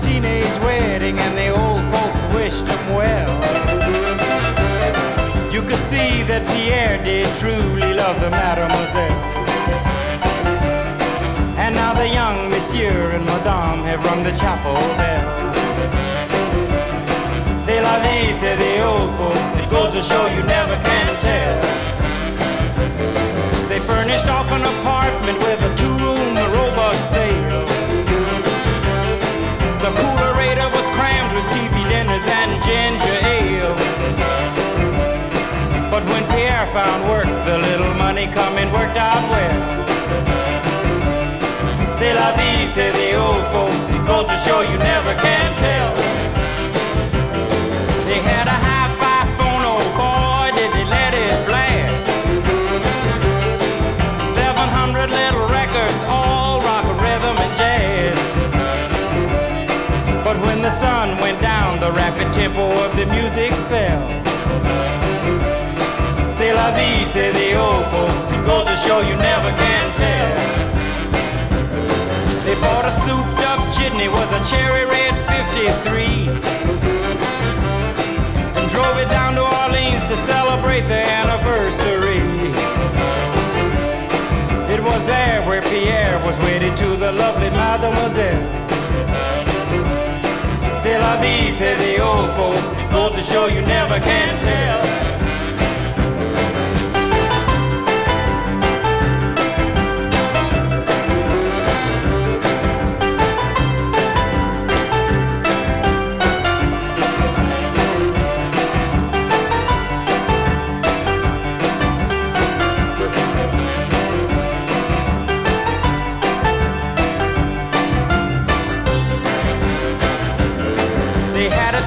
teenage wedding and the old folks wished them well. You could see that Pierre did truly love the mademoiselle. And now the young monsieur and madame have rung the chapel bell. C'est la vie, say the old folks. It goes to show you never can little money coming worked out well. C'est la vie, say the old folks. Goes to show you never can tell. They had a oh boy, did they let it blast. 700 little records, all rock, rhythm, and jazz. But when the sun went down, the rapid tempo of the music fell. La say the old folks. It goes to show you never can tell. They bought a souped up jitney, was a cherry red 53. And drove it down to Orleans to celebrate the anniversary. It was there where Pierre was wedded to the lovely mademoiselle. C'est la vie, say the old folks. Goes to show you never can tell.